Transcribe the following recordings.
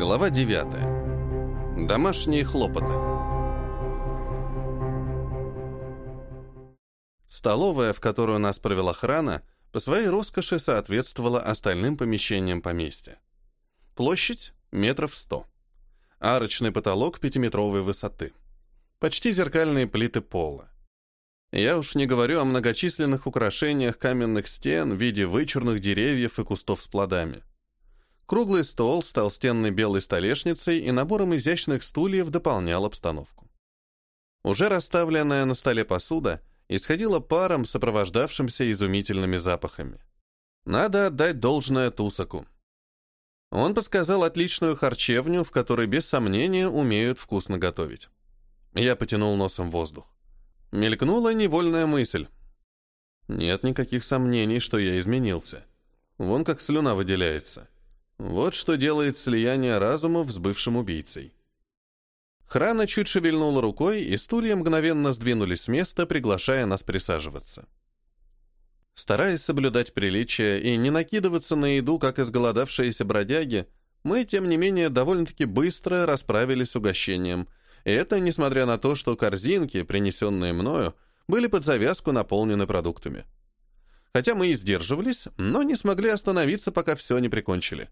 Глава 9. Домашние хлопоты. Столовая, в которую нас провела охрана, по своей роскоши соответствовала остальным помещениям поместья. Площадь — метров сто. Арочный потолок пятиметровой высоты. Почти зеркальные плиты пола. Я уж не говорю о многочисленных украшениях каменных стен в виде вычурных деревьев и кустов с плодами. Круглый стол с толстенной белой столешницей и набором изящных стульев дополнял обстановку. Уже расставленная на столе посуда исходила паром, сопровождавшимся изумительными запахами. Надо отдать должное Тусаку. Он подсказал отличную харчевню, в которой без сомнения умеют вкусно готовить. Я потянул носом воздух. Мелькнула невольная мысль. Нет никаких сомнений, что я изменился. Вон как слюна выделяется. Вот что делает слияние разумов с бывшим убийцей. Храна чуть шевельнула рукой, и стулья мгновенно сдвинулись с места, приглашая нас присаживаться. Стараясь соблюдать приличия и не накидываться на еду, как изголодавшиеся бродяги, мы, тем не менее, довольно-таки быстро расправились с угощением. И это несмотря на то, что корзинки, принесенные мною, были под завязку наполнены продуктами. Хотя мы и сдерживались, но не смогли остановиться, пока все не прикончили.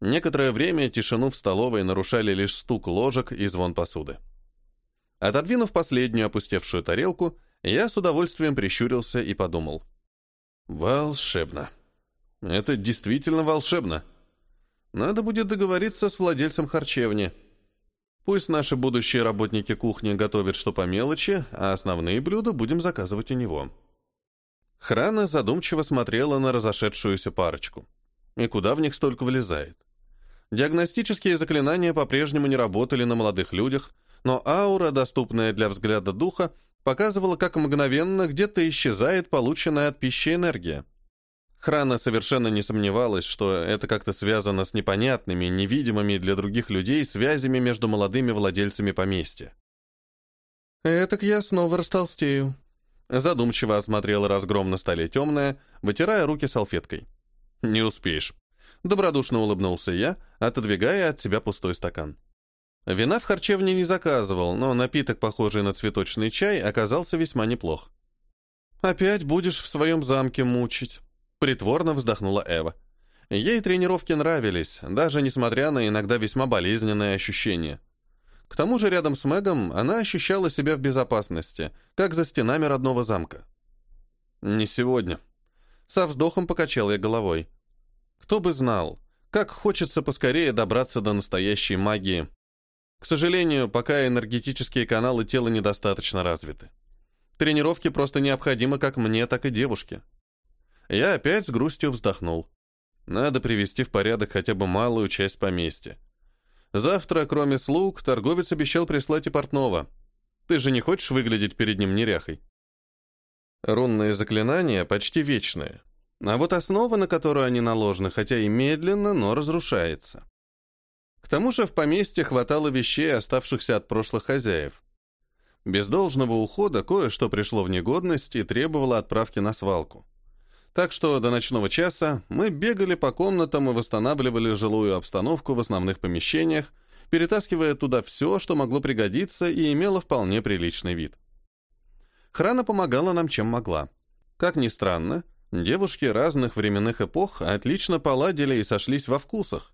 Некоторое время тишину в столовой нарушали лишь стук ложек и звон посуды. Отодвинув последнюю опустевшую тарелку, я с удовольствием прищурился и подумал. «Волшебно. Это действительно волшебно. Надо будет договориться с владельцем харчевни. Пусть наши будущие работники кухни готовят что по мелочи, а основные блюда будем заказывать у него». Храна задумчиво смотрела на разошедшуюся парочку. И куда в них столько влезает? Диагностические заклинания по-прежнему не работали на молодых людях, но аура, доступная для взгляда духа, показывала, как мгновенно где-то исчезает полученная от пищи энергия. Храна совершенно не сомневалась, что это как-то связано с непонятными, невидимыми для других людей связями между молодыми владельцами поместья. «Этак я снова растолстею», — задумчиво осмотрела разгром на столе темная, вытирая руки салфеткой. «Не успеешь», Добродушно улыбнулся я, отодвигая от себя пустой стакан. Вина в харчевне не заказывал, но напиток, похожий на цветочный чай, оказался весьма неплох. «Опять будешь в своем замке мучить», — притворно вздохнула Эва. Ей тренировки нравились, даже несмотря на иногда весьма болезненные ощущения. К тому же рядом с Мэгом она ощущала себя в безопасности, как за стенами родного замка. «Не сегодня». Со вздохом покачал я головой. Кто бы знал, как хочется поскорее добраться до настоящей магии. К сожалению, пока энергетические каналы тела недостаточно развиты. Тренировки просто необходимы как мне, так и девушке. Я опять с грустью вздохнул. Надо привести в порядок хотя бы малую часть поместья. Завтра, кроме слуг, торговец обещал прислать и портного. Ты же не хочешь выглядеть перед ним неряхой? Рунные заклинания почти вечные. А вот основа, на которую они наложены, хотя и медленно, но разрушается. К тому же в поместье хватало вещей, оставшихся от прошлых хозяев. Без должного ухода кое-что пришло в негодность и требовало отправки на свалку. Так что до ночного часа мы бегали по комнатам и восстанавливали жилую обстановку в основных помещениях, перетаскивая туда все, что могло пригодиться и имело вполне приличный вид. Храна помогала нам чем могла. Как ни странно, Девушки разных временных эпох отлично поладили и сошлись во вкусах.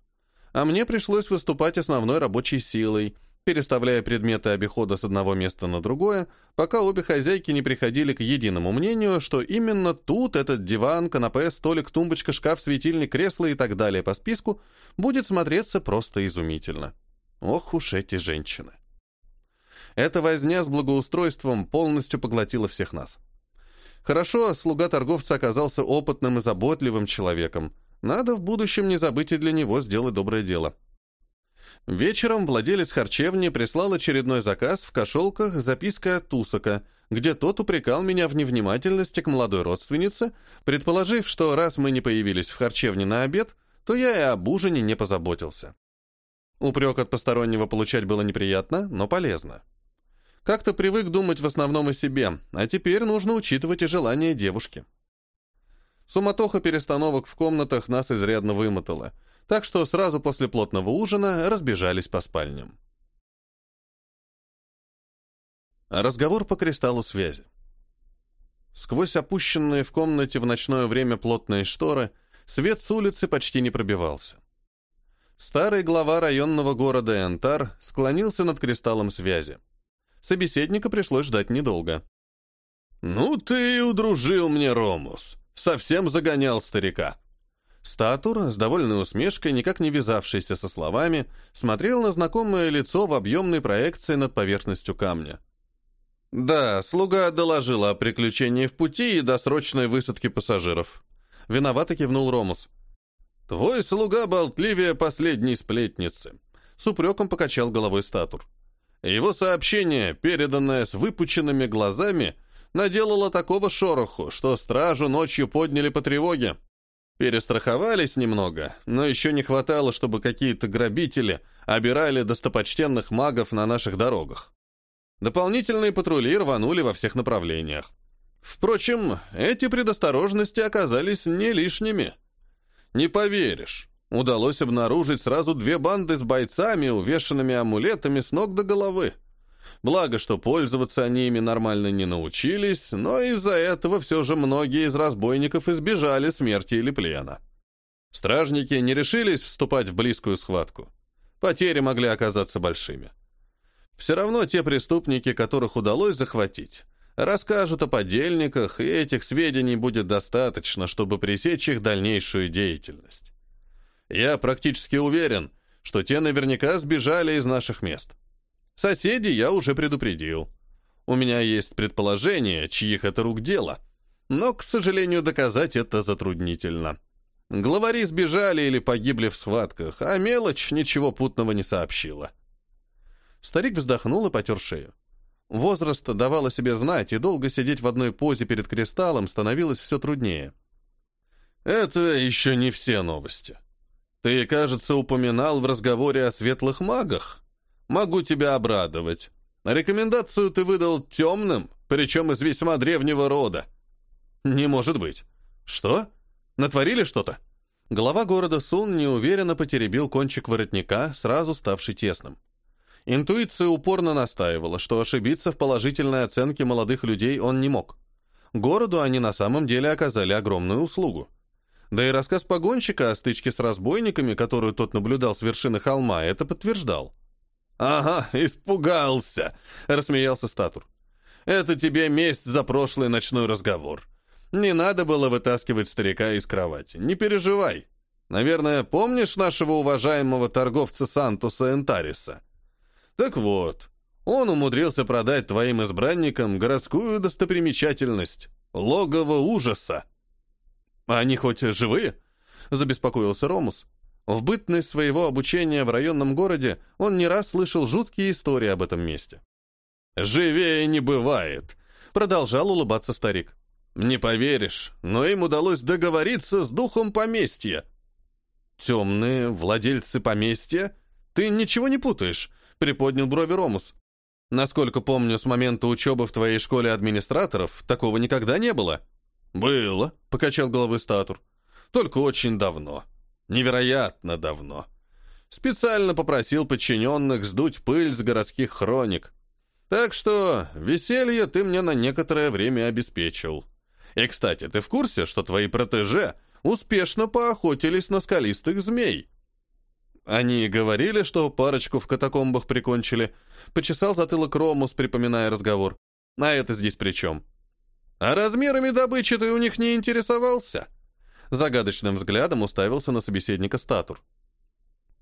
А мне пришлось выступать основной рабочей силой, переставляя предметы обихода с одного места на другое, пока обе хозяйки не приходили к единому мнению, что именно тут этот диван, канапе, столик, тумбочка, шкаф, светильник, кресло и так далее по списку будет смотреться просто изумительно. Ох уж эти женщины. Эта возня с благоустройством полностью поглотила всех нас. Хорошо, слуга торговца оказался опытным и заботливым человеком. Надо в будущем не забыть и для него сделать доброе дело. Вечером владелец харчевни прислал очередной заказ в кошелках записка от Тусака, где тот упрекал меня в невнимательности к молодой родственнице, предположив, что раз мы не появились в харчевне на обед, то я и об ужине не позаботился. Упрек от постороннего получать было неприятно, но полезно. Как-то привык думать в основном о себе, а теперь нужно учитывать и желания девушки. Суматоха перестановок в комнатах нас изрядно вымотала, так что сразу после плотного ужина разбежались по спальням. Разговор по кристаллу связи. Сквозь опущенные в комнате в ночное время плотные шторы свет с улицы почти не пробивался. Старый глава районного города Энтар склонился над кристаллом связи. Собеседника пришлось ждать недолго. «Ну ты удружил мне, Ромус. Совсем загонял старика». Статур, с довольной усмешкой, никак не вязавшийся со словами, смотрел на знакомое лицо в объемной проекции над поверхностью камня. «Да, слуга доложила о приключении в пути и досрочной высадке пассажиров». Виновато кивнул Ромус. «Твой слуга болтливее последней сплетницы», — с упреком покачал головой статур. Его сообщение, переданное с выпученными глазами, наделало такого шороху, что стражу ночью подняли по тревоге. Перестраховались немного, но еще не хватало, чтобы какие-то грабители обирали достопочтенных магов на наших дорогах. Дополнительные патрули рванули во всех направлениях. Впрочем, эти предосторожности оказались не лишними. Не поверишь, удалось обнаружить сразу две банды с бойцами, увешанными амулетами с ног до головы. Благо, что пользоваться они ими нормально не научились, но из-за этого все же многие из разбойников избежали смерти или плена. Стражники не решились вступать в близкую схватку. Потери могли оказаться большими. Все равно те преступники, которых удалось захватить, расскажут о подельниках, и этих сведений будет достаточно, чтобы пресечь их дальнейшую деятельность. Я практически уверен, что те наверняка сбежали из наших мест. Соседей я уже предупредил. У меня есть предположение, чьих это рук дело, но, к сожалению, доказать это затруднительно. Главари сбежали или погибли в схватках, а мелочь ничего путного не сообщила. Старик вздохнул и потер шею. Возраст давал о себе знать, и долго сидеть в одной позе перед кристаллом становилось все труднее. «Это еще не все новости. Ты, кажется, упоминал в разговоре о светлых магах. Могу тебя обрадовать. Рекомендацию ты выдал темным, причем из весьма древнего рода». «Не может быть. Что? Натворили что-то?» Глава города Сун неуверенно потеребил кончик воротника, сразу ставший тесным. Интуиция упорно настаивала, что ошибиться в положительной оценке молодых людей он не мог. Городу они на самом деле оказали огромную услугу. Да и рассказ погонщика о стычке с разбойниками, которую тот наблюдал с вершины холма, это подтверждал. «Ага, испугался!» — рассмеялся Статур. «Это тебе месть за прошлый ночной разговор. Не надо было вытаскивать старика из кровати. Не переживай. Наверное, помнишь нашего уважаемого торговца Сантуса Энтариса?» Так вот, он умудрился продать твоим избранникам городскую достопримечательность — логово ужаса. «Они хоть живые?» — забеспокоился Ромус. В бытность своего обучения в районном городе он не раз слышал жуткие истории об этом месте. «Живее не бывает», — продолжал улыбаться старик. «Не поверишь, но им удалось договориться с духом поместья». «Темные владельцы поместья? Ты ничего не путаешь?» приподнял брови Ромус. Насколько помню, с момента учебы в твоей школе администраторов такого никогда не было. Было, покачал головой статур. Только очень давно. Невероятно давно. Специально попросил подчиненных сдуть пыль с городских хроник. Так что веселье ты мне на некоторое время обеспечил. И, кстати, ты в курсе, что твои протеже успешно поохотились на скалистых змей? Они говорили, что парочку в катакомбах прикончили. Почесал затылок Ромус, припоминая разговор. А это здесь при чем? А размерами добычи ты у них не интересовался? Загадочным взглядом уставился на собеседника Статур.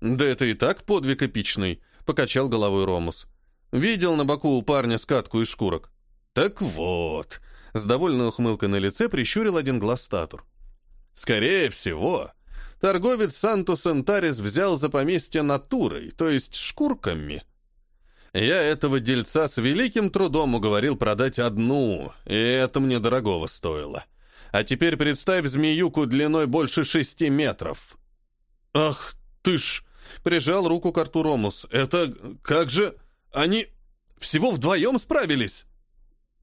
«Да это и так подвиг эпичный», — покачал головой Ромус. «Видел на боку у парня скатку из шкурок». «Так вот», — с довольной ухмылкой на лице прищурил один глаз Статур. «Скорее всего, торговец Сантус Энтарис взял за поместье натурой, то есть шкурками. Я этого дельца с великим трудом уговорил продать одну, и это мне дорогого стоило. А теперь представь змеюку длиной больше шести метров. Ах ты ж! Прижал руку к рту Ромус. Это как же... Они всего вдвоем справились?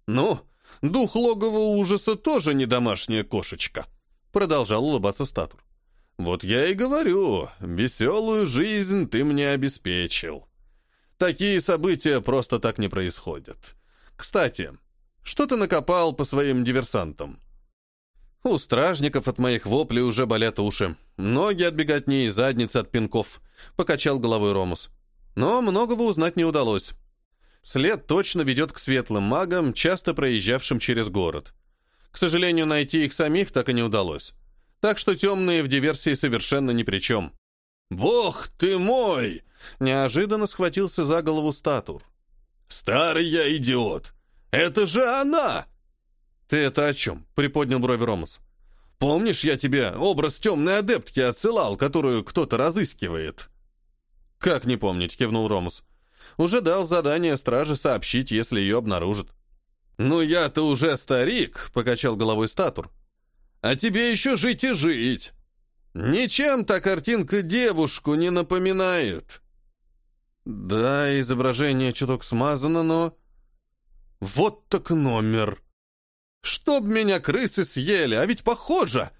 Ну, дух логового ужаса тоже не домашняя кошечка. Продолжал улыбаться статур. Вот я и говорю, веселую жизнь ты мне обеспечил. Такие события просто так не происходят. Кстати, что ты накопал по своим диверсантам? У стражников от моих воплей уже болят уши. Ноги от беготни и задницы от пинков. Покачал головой Ромус. Но многого узнать не удалось. След точно ведет к светлым магам, часто проезжавшим через город. К сожалению, найти их самих так и не удалось. Так что темные в диверсии совершенно ни при чем. «Бог ты мой!» — неожиданно схватился за голову статур. «Старый я идиот! Это же она!» «Ты это о чем?» — приподнял брови Ромас. «Помнишь, я тебе образ темной адептки отсылал, которую кто-то разыскивает?» «Как не помнить?» — кивнул Ромас. «Уже дал задание страже сообщить, если ее обнаружат». «Ну я-то уже старик», — покачал головой статур. «А тебе еще жить и жить. Ничем та картинка девушку не напоминает». «Да, изображение чуток смазано, но...» «Вот так номер!» «Чтоб меня крысы съели, а ведь похоже!»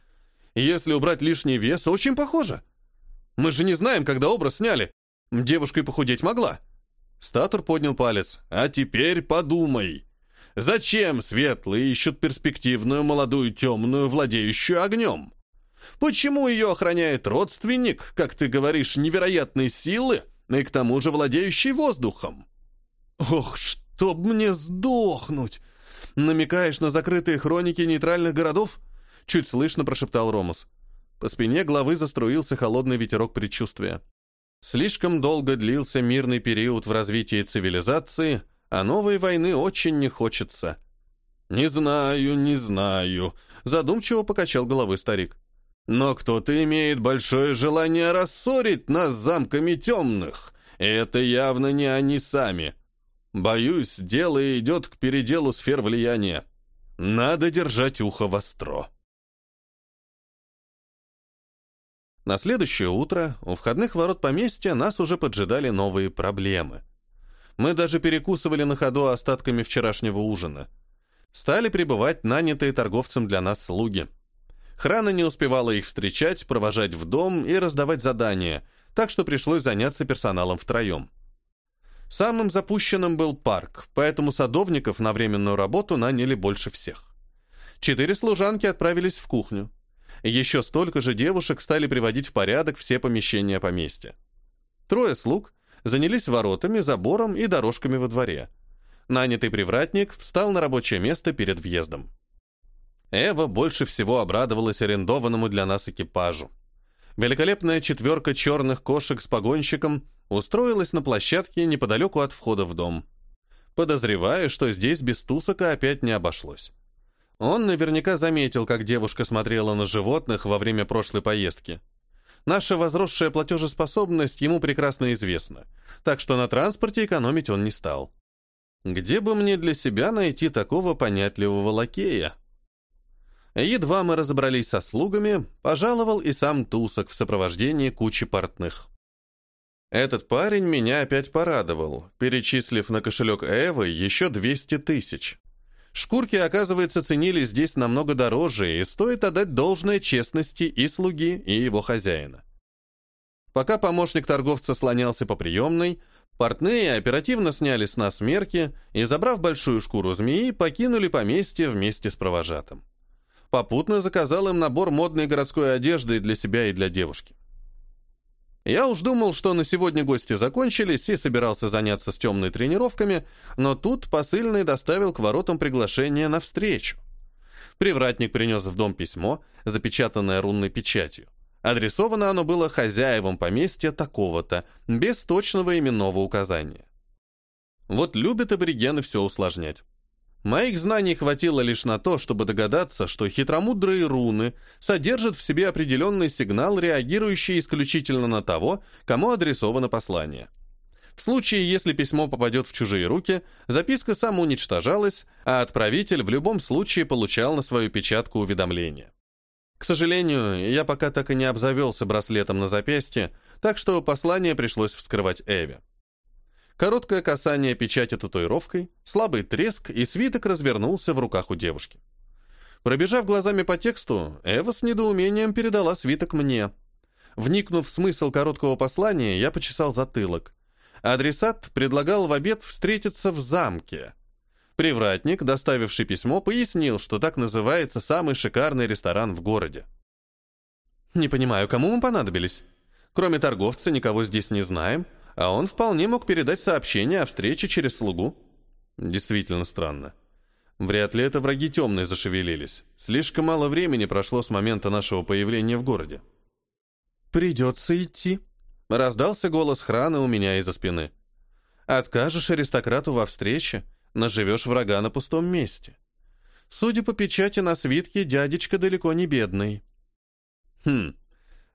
«Если убрать лишний вес, очень похоже!» «Мы же не знаем, когда образ сняли. Девушка и похудеть могла». Статур поднял палец. «А теперь подумай!» Зачем светлые ищут перспективную молодую темную, владеющую огнем? Почему ее охраняет родственник, как ты говоришь, невероятной силы, и к тому же владеющий воздухом? Ох, чтоб мне сдохнуть! Намекаешь на закрытые хроники нейтральных городов? Чуть слышно прошептал Ромас. По спине главы заструился холодный ветерок предчувствия. Слишком долго длился мирный период в развитии цивилизации, а новой войны очень не хочется. «Не знаю, не знаю», — задумчиво покачал головой старик. «Но кто-то имеет большое желание рассорить нас замками темных. И это явно не они сами. Боюсь, дело идет к переделу сфер влияния. Надо держать ухо востро». На следующее утро у входных ворот поместья нас уже поджидали новые проблемы. Мы даже перекусывали на ходу остатками вчерашнего ужина. Стали прибывать нанятые торговцем для нас слуги. Храна не успевала их встречать, провожать в дом и раздавать задания, так что пришлось заняться персоналом втроем. Самым запущенным был парк, поэтому садовников на временную работу наняли больше всех. Четыре служанки отправились в кухню. Еще столько же девушек стали приводить в порядок все помещения поместья. Трое слуг занялись воротами, забором и дорожками во дворе. Нанятый привратник встал на рабочее место перед въездом. Эва больше всего обрадовалась арендованному для нас экипажу. Великолепная четверка черных кошек с погонщиком устроилась на площадке неподалеку от входа в дом. Подозревая, что здесь без Тусака опять не обошлось. Он наверняка заметил, как девушка смотрела на животных во время прошлой поездки. Наша возросшая платежеспособность ему прекрасно известна, так что на транспорте экономить он не стал. Где бы мне для себя найти такого понятливого лакея? Едва мы разобрались со слугами, пожаловал и сам Тусок в сопровождении кучи портных. Этот парень меня опять порадовал, перечислив на кошелек Эвы еще 200 тысяч. Шкурки, оказывается, ценили здесь намного дороже, и стоит отдать должное честности и слуги, и его хозяина. Пока помощник торговца слонялся по приемной, портные оперативно сняли с нас мерки и, забрав большую шкуру змеи, покинули поместье вместе с провожатым. Попутно заказал им набор модной городской одежды для себя и для девушки. Я уж думал, что на сегодня гости закончились и собирался заняться с темной тренировками, но тут посыльный доставил к воротам приглашение на встречу. Привратник принес в дом письмо, запечатанное рунной печатью. Адресовано оно было хозяевам поместья такого-то, без точного именного указания. Вот любят аборигены все усложнять. Моих знаний хватило лишь на то, чтобы догадаться, что хитромудрые руны содержат в себе определенный сигнал, реагирующий исключительно на того, кому адресовано послание. В случае, если письмо попадет в чужие руки, записка самоуничтожалась, а отправитель в любом случае получал на свою печатку уведомление. К сожалению, я пока так и не обзавелся браслетом на запястье, так что послание пришлось вскрывать Эве. Короткое касание печати татуировкой, слабый треск, и свиток развернулся в руках у девушки. Пробежав глазами по тексту, Эва с недоумением передала свиток мне. Вникнув в смысл короткого послания, я почесал затылок. Адресат предлагал в обед встретиться в замке. Привратник, доставивший письмо, пояснил, что так называется самый шикарный ресторан в городе. «Не понимаю, кому мы понадобились? Кроме торговца никого здесь не знаем, а он вполне мог передать сообщение о встрече через слугу». Действительно странно. Вряд ли это враги темные зашевелились. Слишком мало времени прошло с момента нашего появления в городе. «Придется идти», — раздался голос храна у меня из-за спины. «Откажешь аристократу во встрече, наживешь врага на пустом месте. Судя по печати на свитке, дядечка далеко не бедный». «Хм,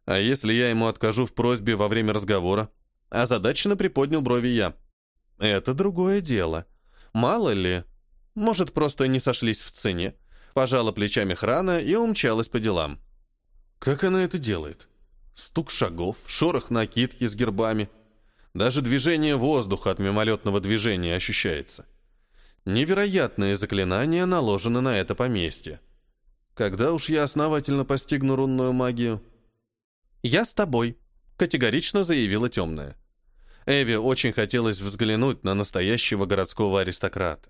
а если я ему откажу в просьбе во время разговора?» Озадаченно приподнял брови я. «Это другое дело. Мало ли, может, просто не сошлись в цене. Пожала плечами храна и умчалась по делам. Как она это делает? Стук шагов, шорох накидки с гербами. Даже движение воздуха от мимолетного движения ощущается. Невероятные заклинания наложены на это поместье. Когда уж я основательно постигну рунную магию? «Я с тобой», — категорично заявила темная. Эви очень хотелось взглянуть на настоящего городского аристократа.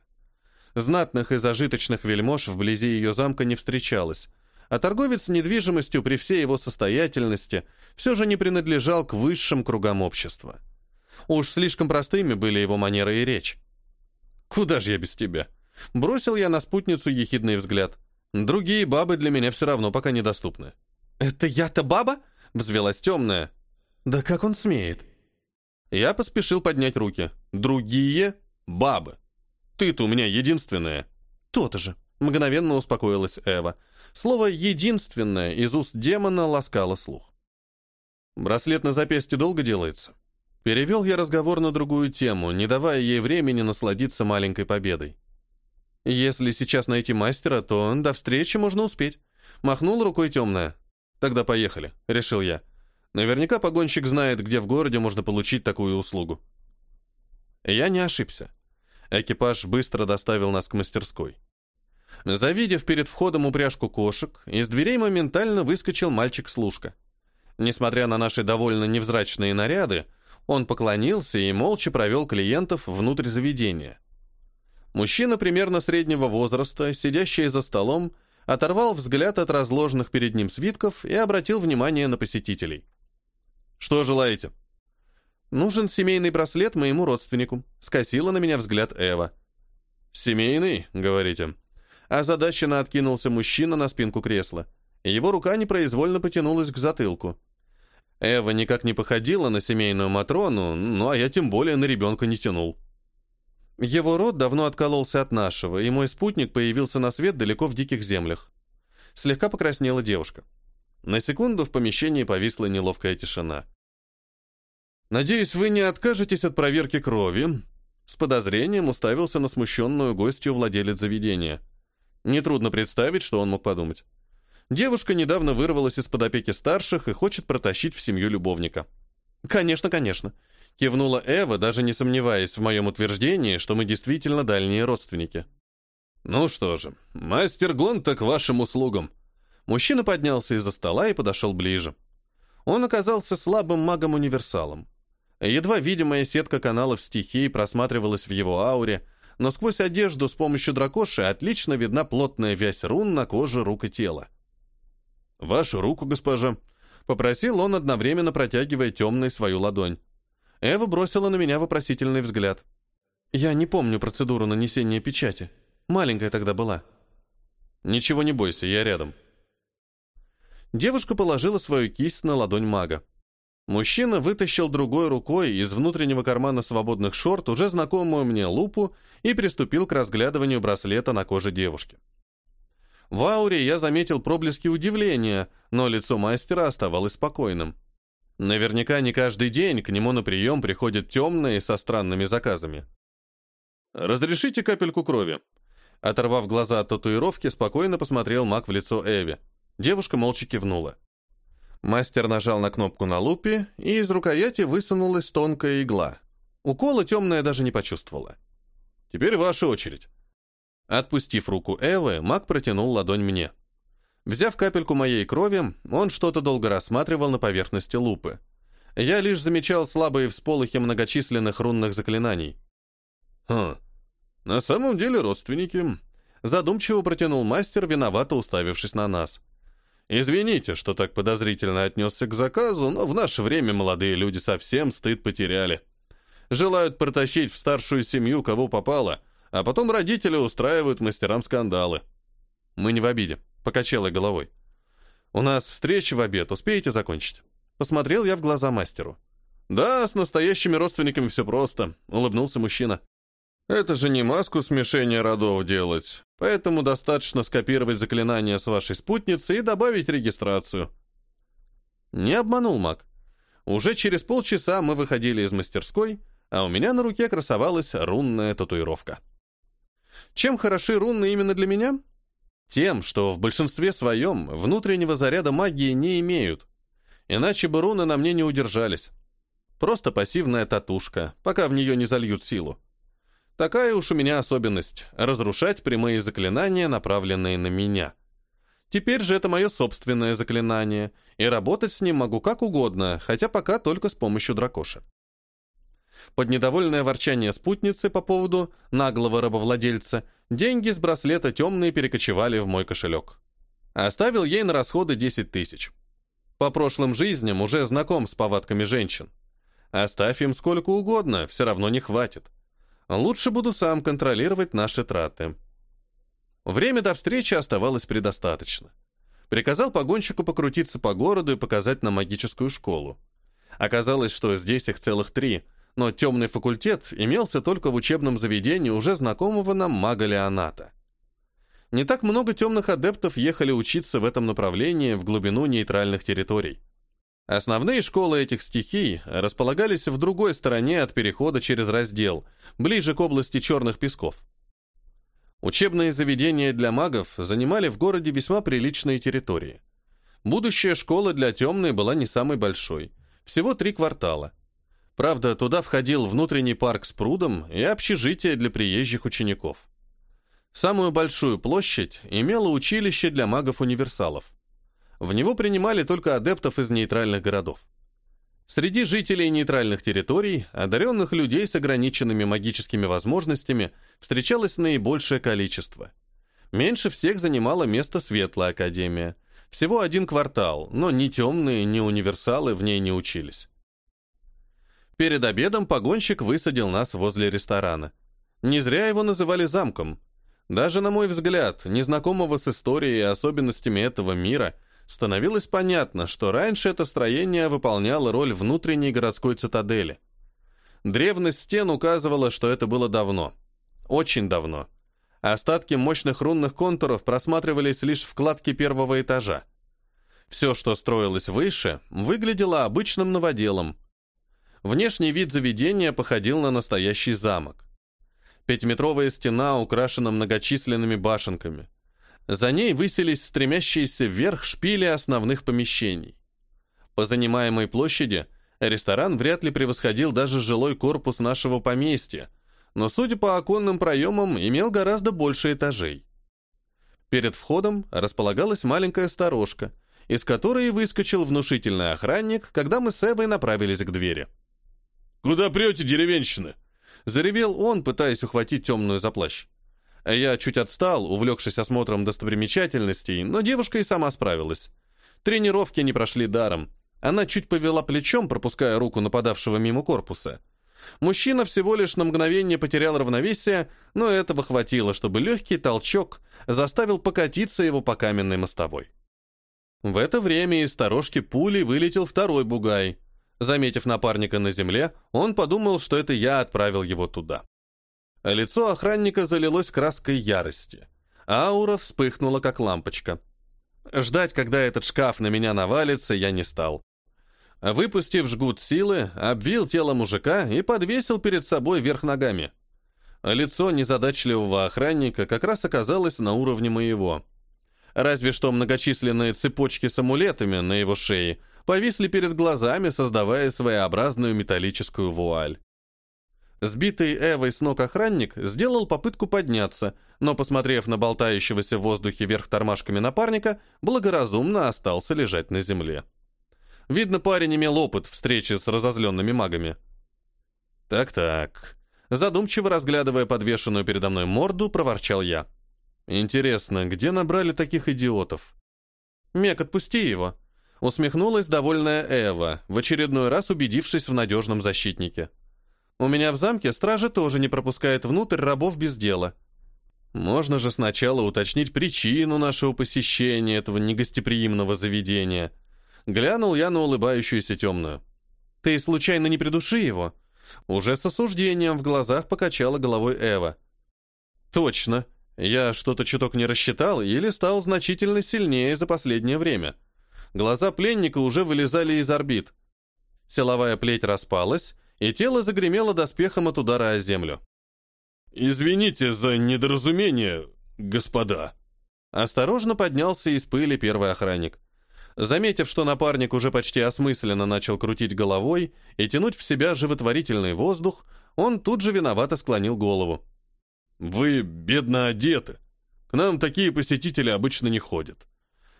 Знатных и зажиточных вельмож вблизи ее замка не встречалось, а торговец недвижимостью при всей его состоятельности все же не принадлежал к высшим кругам общества. Уж слишком простыми были его манеры и речь. «Куда же я без тебя?» Бросил я на спутницу ехидный взгляд. «Другие бабы для меня все равно пока недоступны». «Это я-то баба?» — взвелась темная. «Да как он смеет?» Я поспешил поднять руки. «Другие бабы». Ты-то у меня единственная. То-то же. Мгновенно успокоилась Эва. Слово «единственное» из уст демона ласкало слух. Браслет на запястье долго делается. Перевел я разговор на другую тему, не давая ей времени насладиться маленькой победой. Если сейчас найти мастера, то до встречи можно успеть. Махнул рукой темная. Тогда поехали, решил я. Наверняка погонщик знает, где в городе можно получить такую услугу. Я не ошибся. Экипаж быстро доставил нас к мастерской. Завидев перед входом упряжку кошек, из дверей моментально выскочил мальчик-служка. Несмотря на наши довольно невзрачные наряды, он поклонился и молча провел клиентов внутрь заведения. Мужчина примерно среднего возраста, сидящий за столом, оторвал взгляд от разложенных перед ним свитков и обратил внимание на посетителей. «Что желаете?» «Нужен семейный браслет моему родственнику», — скосила на меня взгляд Эва. «Семейный, говорите?» Озадаченно откинулся мужчина на спинку кресла. Его рука непроизвольно потянулась к затылку. Эва никак не походила на семейную Матрону, ну а я тем более на ребенка не тянул. Его род давно откололся от нашего, и мой спутник появился на свет далеко в диких землях. Слегка покраснела девушка. На секунду в помещении повисла неловкая тишина. «Надеюсь, вы не откажетесь от проверки крови?» С подозрением уставился на смущенную гостью владелец заведения. Нетрудно представить, что он мог подумать. Девушка недавно вырвалась из-под опеки старших и хочет протащить в семью любовника. «Конечно, конечно», — кивнула Эва, даже не сомневаясь в моем утверждении, что мы действительно дальние родственники. «Ну что же, мастер Гонта к вашим услугам». Мужчина поднялся из-за стола и подошел ближе. Он оказался слабым магом-универсалом. Едва видимая сетка каналов стихий просматривалась в его ауре, но сквозь одежду с помощью дракоши отлично видна плотная вязь рун на коже рук и тела. «Вашу руку, госпожа», — попросил он, одновременно протягивая темной свою ладонь. Эва бросила на меня вопросительный взгляд. «Я не помню процедуру нанесения печати. Маленькая тогда была». «Ничего не бойся, я рядом». Девушка положила свою кисть на ладонь мага. Мужчина вытащил другой рукой из внутреннего кармана свободных шорт уже знакомую мне лупу и приступил к разглядыванию браслета на коже девушки. В ауре я заметил проблески удивления, но лицо мастера оставалось спокойным. Наверняка не каждый день к нему на прием приходят темные со странными заказами. «Разрешите капельку крови?» Оторвав глаза от татуировки, спокойно посмотрел маг в лицо Эви. Девушка молча кивнула. Мастер нажал на кнопку на лупе, и из рукояти высунулась тонкая игла. Укола темная даже не почувствовала. «Теперь ваша очередь». Отпустив руку Эвы, маг протянул ладонь мне. Взяв капельку моей крови, он что-то долго рассматривал на поверхности лупы. Я лишь замечал слабые всполохи многочисленных рунных заклинаний. «Хм, на самом деле родственники», — задумчиво протянул мастер, виновато уставившись на нас. «Извините, что так подозрительно отнесся к заказу, но в наше время молодые люди совсем стыд потеряли. Желают протащить в старшую семью кого попало, а потом родители устраивают мастерам скандалы». «Мы не в обиде», Покачала головой. «У нас встреча в обед, успеете закончить?» Посмотрел я в глаза мастеру. «Да, с настоящими родственниками все просто», — улыбнулся мужчина. «Это же не маску смешения родов делать, поэтому достаточно скопировать заклинание с вашей спутницы и добавить регистрацию». Не обманул маг. Уже через полчаса мы выходили из мастерской, а у меня на руке красовалась рунная татуировка. Чем хороши руны именно для меня? Тем, что в большинстве своем внутреннего заряда магии не имеют. Иначе бы руны на мне не удержались. Просто пассивная татушка, пока в нее не зальют силу. Такая уж у меня особенность — разрушать прямые заклинания, направленные на меня. Теперь же это мое собственное заклинание, и работать с ним могу как угодно, хотя пока только с помощью дракоши. Под недовольное ворчание спутницы по поводу наглого рабовладельца деньги с браслета темные перекочевали в мой кошелек. Оставил ей на расходы 10 тысяч. По прошлым жизням уже знаком с повадками женщин. Оставь им сколько угодно, все равно не хватит. Лучше буду сам контролировать наши траты. Время до встречи оставалось предостаточно. Приказал погонщику покрутиться по городу и показать на магическую школу. Оказалось, что здесь их целых три — но темный факультет имелся только в учебном заведении уже знакомого нам мага Леоната. Не так много темных адептов ехали учиться в этом направлении в глубину нейтральных территорий. Основные школы этих стихий располагались в другой стороне от перехода через раздел, ближе к области черных песков. Учебные заведения для магов занимали в городе весьма приличные территории. Будущая школа для темной была не самой большой, всего три квартала – Правда, туда входил внутренний парк с прудом и общежитие для приезжих учеников. Самую большую площадь имело училище для магов-универсалов. В него принимали только адептов из нейтральных городов. Среди жителей нейтральных территорий, одаренных людей с ограниченными магическими возможностями, встречалось наибольшее количество. Меньше всех занимала место Светлая Академия. Всего один квартал, но ни темные, ни универсалы в ней не учились. Перед обедом погонщик высадил нас возле ресторана. Не зря его называли замком. Даже, на мой взгляд, незнакомого с историей и особенностями этого мира, становилось понятно, что раньше это строение выполняло роль внутренней городской цитадели. Древность стен указывала, что это было давно. Очень давно. Остатки мощных рунных контуров просматривались лишь в кладке первого этажа. Все, что строилось выше, выглядело обычным новоделом – Внешний вид заведения походил на настоящий замок. Пятиметровая стена украшена многочисленными башенками. За ней высились стремящиеся вверх шпили основных помещений. По занимаемой площади ресторан вряд ли превосходил даже жилой корпус нашего поместья, но, судя по оконным проемам, имел гораздо больше этажей. Перед входом располагалась маленькая сторожка, из которой выскочил внушительный охранник, когда мы с Эвой направились к двери. «Куда прете, деревенщины?» Заревел он, пытаясь ухватить темную за плащ. Я чуть отстал, увлекшись осмотром достопримечательностей, но девушка и сама справилась. Тренировки не прошли даром. Она чуть повела плечом, пропуская руку нападавшего мимо корпуса. Мужчина всего лишь на мгновение потерял равновесие, но этого хватило, чтобы легкий толчок заставил покатиться его по каменной мостовой. В это время из сторожки пули вылетел второй бугай. Заметив напарника на земле, он подумал, что это я отправил его туда. Лицо охранника залилось краской ярости. Аура вспыхнула, как лампочка. Ждать, когда этот шкаф на меня навалится, я не стал. Выпустив жгут силы, обвил тело мужика и подвесил перед собой вверх ногами. Лицо незадачливого охранника как раз оказалось на уровне моего. Разве что многочисленные цепочки с амулетами на его шее – повисли перед глазами, создавая своеобразную металлическую вуаль. Сбитый Эвой с ног охранник сделал попытку подняться, но, посмотрев на болтающегося в воздухе вверх тормашками напарника, благоразумно остался лежать на земле. Видно, парень имел опыт встречи с разозленными магами. «Так-так», задумчиво разглядывая подвешенную передо мной морду, проворчал я. «Интересно, где набрали таких идиотов?» «Мек, отпусти его», — усмехнулась довольная Эва, в очередной раз убедившись в надежном защитнике. У меня в замке стража тоже не пропускает внутрь рабов без дела. Можно же сначала уточнить причину нашего посещения этого негостеприимного заведения. Глянул я на улыбающуюся темную. Ты случайно не придуши его? Уже с осуждением в глазах покачала головой Эва. Точно. Я что-то чуток не рассчитал или стал значительно сильнее за последнее время. Глаза пленника уже вылезали из орбит. Силовая плеть распалась, и тело загремело доспехом от удара о землю. «Извините за недоразумение, господа». Осторожно поднялся из пыли первый охранник. Заметив, что напарник уже почти осмысленно начал крутить головой и тянуть в себя животворительный воздух, он тут же виновато склонил голову. «Вы бедно одеты. К нам такие посетители обычно не ходят.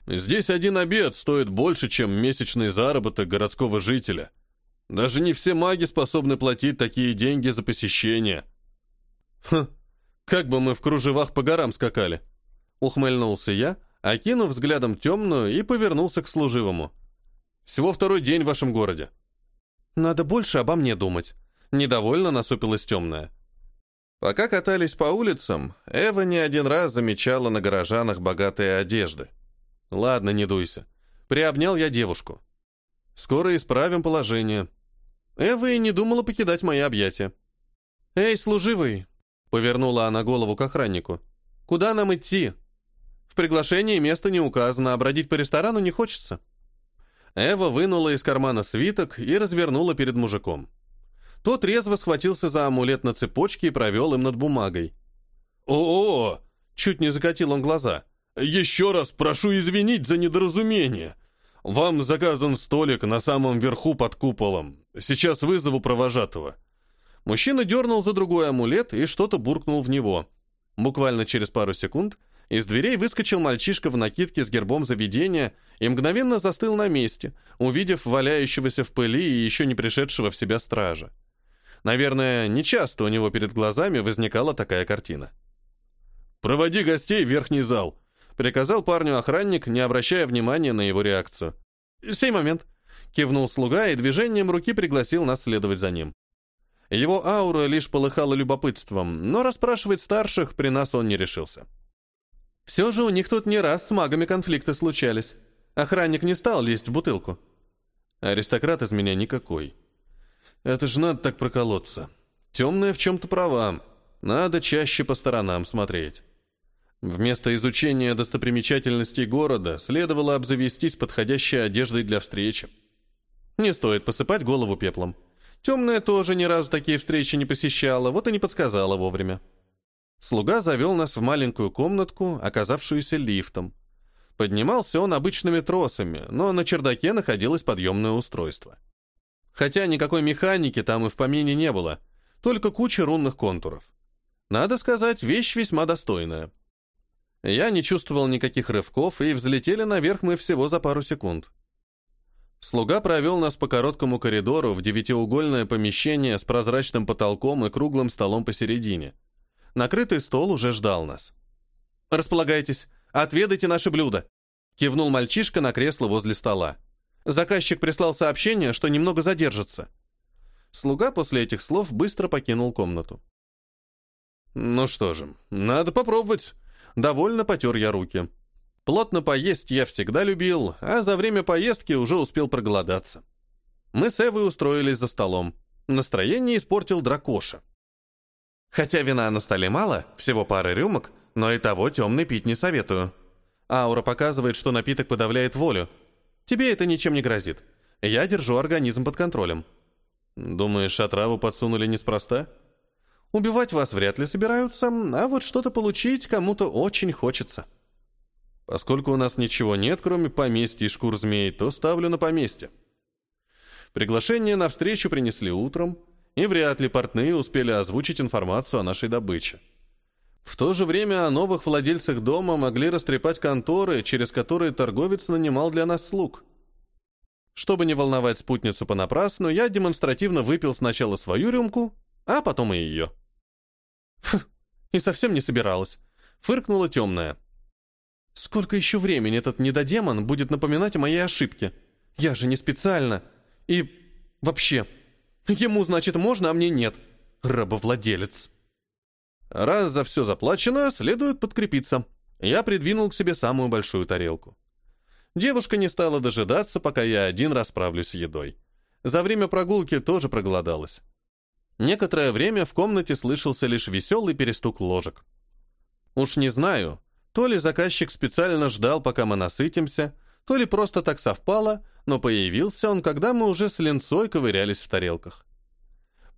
Здесь один обед стоит больше, чем месячный заработок городского жителя. Даже не все маги способны платить такие деньги за посещение. Хм, как бы мы в кружевах по горам скакали. Ухмыльнулся я, окинув взглядом темную и повернулся к служивому. Всего второй день в вашем городе. Надо больше обо мне думать. Недовольно насупилась темная. Пока катались по улицам, Эва не один раз замечала на горожанах богатые одежды. Ладно, не дуйся. Приобнял я девушку. Скоро исправим положение. Эва и не думала покидать мои объятия. «Эй, служивый!» — повернула она голову к охраннику. «Куда нам идти? В приглашении место не указано, а бродить по ресторану не хочется». Эва вынула из кармана свиток и развернула перед мужиком. Тот резво схватился за амулет на цепочке и провел им над бумагой. «О-о!» — чуть не закатил он глаза. «Еще раз прошу извинить за недоразумение. Вам заказан столик на самом верху под куполом. Сейчас вызову провожатого». Мужчина дернул за другой амулет и что-то буркнул в него. Буквально через пару секунд из дверей выскочил мальчишка в накидке с гербом заведения и мгновенно застыл на месте, увидев валяющегося в пыли и еще не пришедшего в себя стража. Наверное, нечасто у него перед глазами возникала такая картина. «Проводи гостей в верхний зал», приказал парню охранник, не обращая внимания на его реакцию. «Сей момент», — кивнул слуга и движением руки пригласил нас следовать за ним. Его аура лишь полыхала любопытством, но расспрашивать старших при нас он не решился. Все же у них тут не раз с магами конфликты случались. Охранник не стал лезть в бутылку. Аристократ из меня никакой. Это же надо так проколоться. Темная в чем-то права. Надо чаще по сторонам смотреть. Вместо изучения достопримечательностей города следовало обзавестись подходящей одеждой для встречи. Не стоит посыпать голову пеплом. Темная тоже ни разу такие встречи не посещала, вот и не подсказала вовремя. Слуга завел нас в маленькую комнатку, оказавшуюся лифтом. Поднимался он обычными тросами, но на чердаке находилось подъемное устройство. Хотя никакой механики там и в помине не было, только куча рунных контуров. Надо сказать, вещь весьма достойная. Я не чувствовал никаких рывков, и взлетели наверх мы всего за пару секунд. Слуга провел нас по короткому коридору в девятиугольное помещение с прозрачным потолком и круглым столом посередине. Накрытый стол уже ждал нас. «Располагайтесь, отведайте наше блюдо», — кивнул мальчишка на кресло возле стола. Заказчик прислал сообщение, что немного задержится. Слуга после этих слов быстро покинул комнату. «Ну что же, надо попробовать», Довольно потер я руки. Плотно поесть я всегда любил, а за время поездки уже успел проголодаться. Мы с Эвой устроились за столом. Настроение испортил дракоша. Хотя вина на столе мало, всего пары рюмок, но и того темный пить не советую. Аура показывает, что напиток подавляет волю. Тебе это ничем не грозит. Я держу организм под контролем. Думаешь, отраву подсунули неспроста? Убивать вас вряд ли собираются, а вот что-то получить кому-то очень хочется. Поскольку у нас ничего нет, кроме поместья и шкур змей, то ставлю на поместье. Приглашение на встречу принесли утром, и вряд ли портные успели озвучить информацию о нашей добыче. В то же время о новых владельцах дома могли растрепать конторы, через которые торговец нанимал для нас слуг. Чтобы не волновать спутницу понапрасну, я демонстративно выпил сначала свою рюмку, а потом и ее. И совсем не собиралась. Фыркнула темная. Сколько еще времени этот недодемон будет напоминать о моей ошибке? Я же не специально. И вообще, ему, значит, можно, а мне нет. Рабовладелец. Раз за все заплачено, следует подкрепиться. Я придвинул к себе самую большую тарелку. Девушка не стала дожидаться, пока я один расправлюсь с едой. За время прогулки тоже проголодалась. Некоторое время в комнате слышался лишь веселый перестук ложек. Уж не знаю, то ли заказчик специально ждал, пока мы насытимся, то ли просто так совпало, но появился он, когда мы уже с линцой ковырялись в тарелках.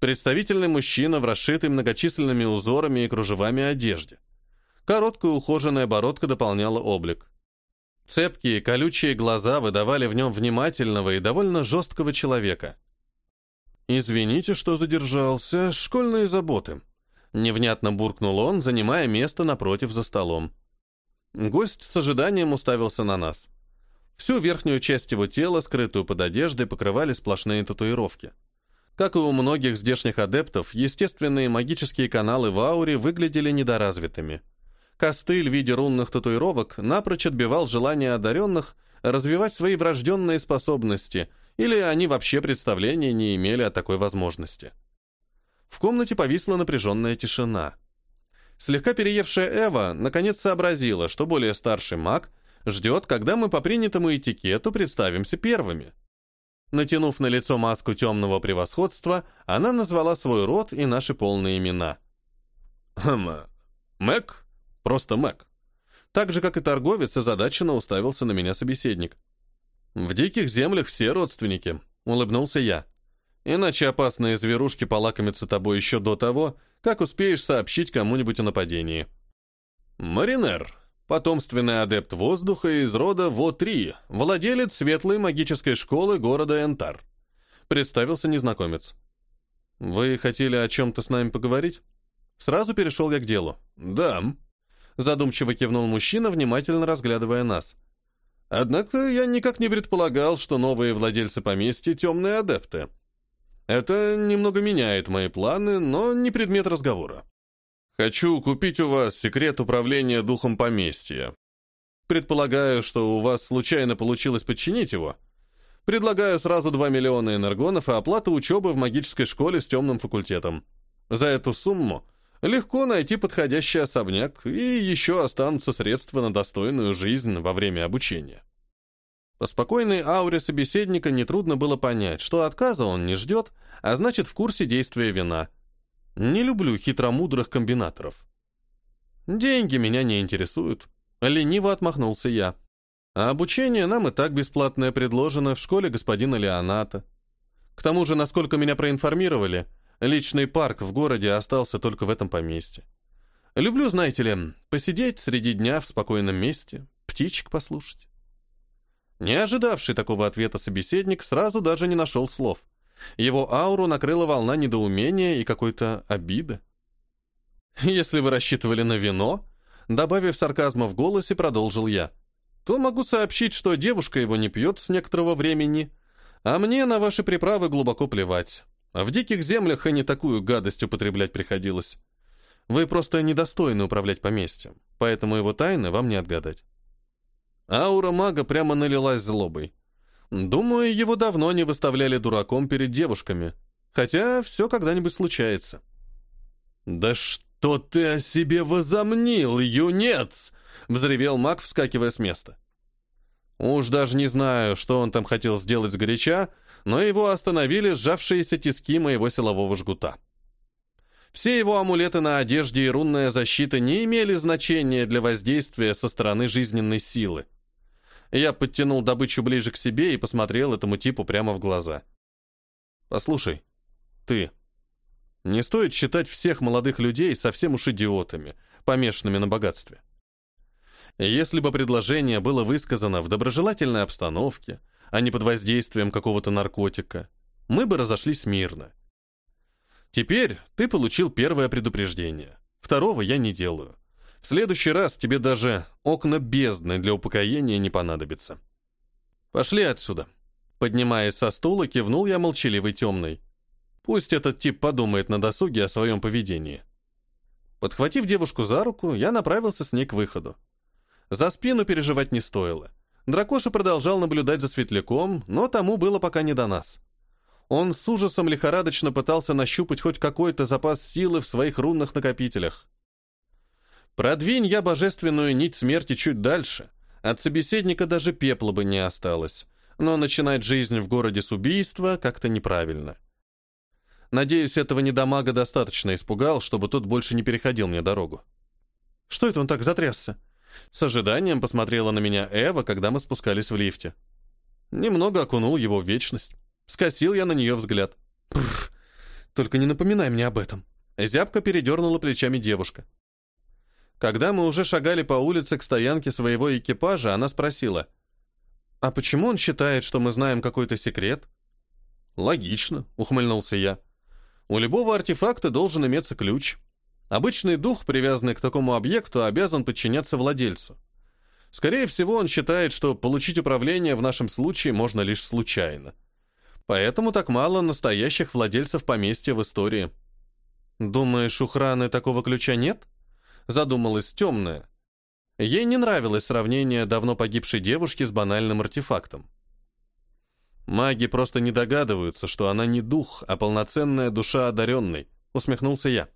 Представительный мужчина в расшитой многочисленными узорами и кружевами одежде. Короткая ухоженная бородка дополняла облик. Цепкие, колючие глаза выдавали в нем внимательного и довольно жесткого человека. «Извините, что задержался. Школьные заботы», — невнятно буркнул он, занимая место напротив за столом. Гость с ожиданием уставился на нас. Всю верхнюю часть его тела, скрытую под одеждой, покрывали сплошные татуировки. Как и у многих здешних адептов, естественные магические каналы в ауре выглядели недоразвитыми. Костыль в виде рунных татуировок напрочь отбивал желание одаренных развивать свои врожденные способности, или они вообще представления не имели о такой возможности. В комнате повисла напряженная тишина. Слегка переевшая Эва наконец сообразила, что более старший маг ждет, когда мы по принятому этикету представимся первыми – Натянув на лицо маску темного превосходства, она назвала свой род и наши полные имена. «Хм, Мэг? Просто Мэг». Так же, как и торговец, озадаченно уставился на меня собеседник. «В диких землях все родственники», — улыбнулся я. «Иначе опасные зверушки полакомятся тобой еще до того, как успеешь сообщить кому-нибудь о нападении». «Маринер», Потомственный адепт воздуха из рода Во-3, владелец светлой магической школы города Энтар. Представился незнакомец. «Вы хотели о чем-то с нами поговорить?» Сразу перешел я к делу. «Да». Задумчиво кивнул мужчина, внимательно разглядывая нас. «Однако я никак не предполагал, что новые владельцы поместья — темные адепты. Это немного меняет мои планы, но не предмет разговора». Хочу купить у вас секрет управления духом поместья. Предполагаю, что у вас случайно получилось подчинить его. Предлагаю сразу 2 миллиона энергонов и оплату учебы в магической школе с темным факультетом. За эту сумму легко найти подходящий особняк, и еще останутся средства на достойную жизнь во время обучения. По спокойной ауре собеседника нетрудно было понять, что отказа он не ждет, а значит в курсе действия вина – не люблю хитромудрых комбинаторов. Деньги меня не интересуют. Лениво отмахнулся я. А обучение нам и так бесплатное предложено в школе господина Леоната. К тому же, насколько меня проинформировали, личный парк в городе остался только в этом поместье. Люблю, знаете ли, посидеть среди дня в спокойном месте, птичек послушать. Не ожидавший такого ответа собеседник сразу даже не нашел слов – его ауру накрыла волна недоумения и какой-то обиды. «Если вы рассчитывали на вино», добавив сарказма в голосе, продолжил я, то могу сообщить, что девушка его не пьет с некоторого времени, а мне на ваши приправы глубоко плевать. В диких землях и не такую гадость употреблять приходилось. Вы просто недостойны управлять поместьем, поэтому его тайны вам не отгадать. Аура мага прямо налилась злобой. Думаю, его давно не выставляли дураком перед девушками. Хотя все когда-нибудь случается. «Да что ты о себе возомнил, юнец!» — взревел маг, вскакивая с места. Уж даже не знаю, что он там хотел сделать сгоряча, но его остановили сжавшиеся тиски моего силового жгута. Все его амулеты на одежде и рунная защита не имели значения для воздействия со стороны жизненной силы. Я подтянул добычу ближе к себе и посмотрел этому типу прямо в глаза. «Послушай, ты, не стоит считать всех молодых людей совсем уж идиотами, помешанными на богатстве. Если бы предложение было высказано в доброжелательной обстановке, а не под воздействием какого-то наркотика, мы бы разошлись мирно. Теперь ты получил первое предупреждение. Второго я не делаю. В следующий раз тебе даже окна бездны для упокоения не понадобится. Пошли отсюда. Поднимаясь со стула, кивнул я молчаливый темный. Пусть этот тип подумает на досуге о своем поведении. Подхватив девушку за руку, я направился с ней к выходу. За спину переживать не стоило. Дракоша продолжал наблюдать за светляком, но тому было пока не до нас. Он с ужасом лихорадочно пытался нащупать хоть какой-то запас силы в своих рунных накопителях. Продвинь я божественную нить смерти чуть дальше, от собеседника даже пепла бы не осталось, но начинать жизнь в городе с убийства как-то неправильно. Надеюсь, этого недомага достаточно испугал, чтобы тот больше не переходил мне дорогу. Что это он так затрясся? С ожиданием посмотрела на меня Эва, когда мы спускались в лифте. Немного окунул его в вечность. Скосил я на нее взгляд. Бррр, только не напоминай мне об этом. Зябко передернула плечами девушка. Когда мы уже шагали по улице к стоянке своего экипажа, она спросила, «А почему он считает, что мы знаем какой-то секрет?» «Логично», — ухмыльнулся я. «У любого артефакта должен иметься ключ. Обычный дух, привязанный к такому объекту, обязан подчиняться владельцу. Скорее всего, он считает, что получить управление в нашем случае можно лишь случайно. Поэтому так мало настоящих владельцев поместья в истории». «Думаешь, у Храны такого ключа нет?» задумалась темная. Ей не нравилось сравнение давно погибшей девушки с банальным артефактом. Маги просто не догадываются, что она не дух, а полноценная душа одаренной, усмехнулся я.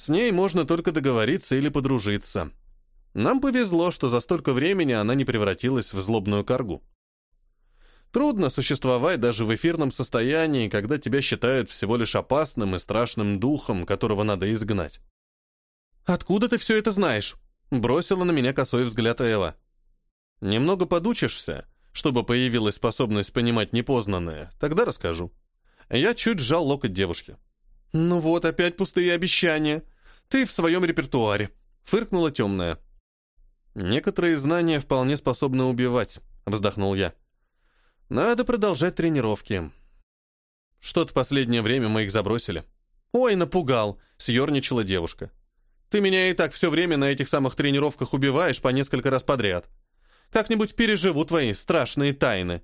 С ней можно только договориться или подружиться. Нам повезло, что за столько времени она не превратилась в злобную коргу. Трудно существовать даже в эфирном состоянии, когда тебя считают всего лишь опасным и страшным духом, которого надо изгнать. «Откуда ты все это знаешь?» Бросила на меня косой взгляд Эва. «Немного подучишься, чтобы появилась способность понимать непознанное, тогда расскажу». Я чуть сжал локоть девушки. «Ну вот, опять пустые обещания. Ты в своем репертуаре», — фыркнула темная. «Некоторые знания вполне способны убивать», — вздохнул я. «Надо продолжать тренировки. Что-то последнее время мы их забросили». «Ой, напугал», — съерничала девушка. Ты меня и так все время на этих самых тренировках убиваешь по несколько раз подряд. Как-нибудь переживу твои страшные тайны.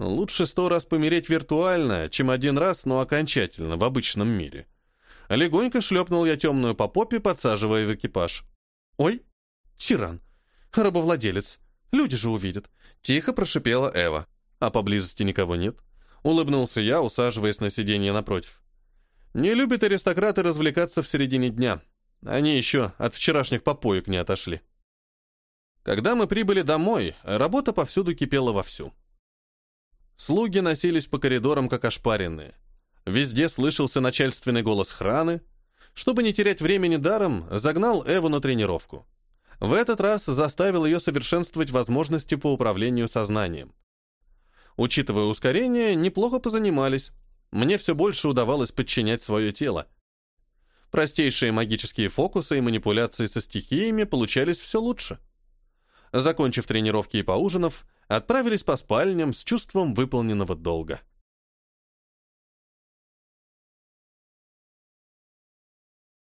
Лучше сто раз помереть виртуально, чем один раз, но окончательно, в обычном мире. Легонько шлепнул я темную по попе, подсаживая в экипаж. «Ой, тиран, рабовладелец, люди же увидят», — тихо прошипела Эва. «А поблизости никого нет?» Улыбнулся я, усаживаясь на сиденье напротив. «Не любят аристократы развлекаться в середине дня. Они еще от вчерашних попоек не отошли. Когда мы прибыли домой, работа повсюду кипела вовсю. Слуги носились по коридорам, как ошпаренные. Везде слышался начальственный голос храны. Чтобы не терять времени даром, загнал Эву на тренировку. В этот раз заставил ее совершенствовать возможности по управлению сознанием. Учитывая ускорение, неплохо позанимались. Мне все больше удавалось подчинять свое тело. Простейшие магические фокусы и манипуляции со стихиями получались все лучше. Закончив тренировки и поужинав, отправились по спальням с чувством выполненного долга.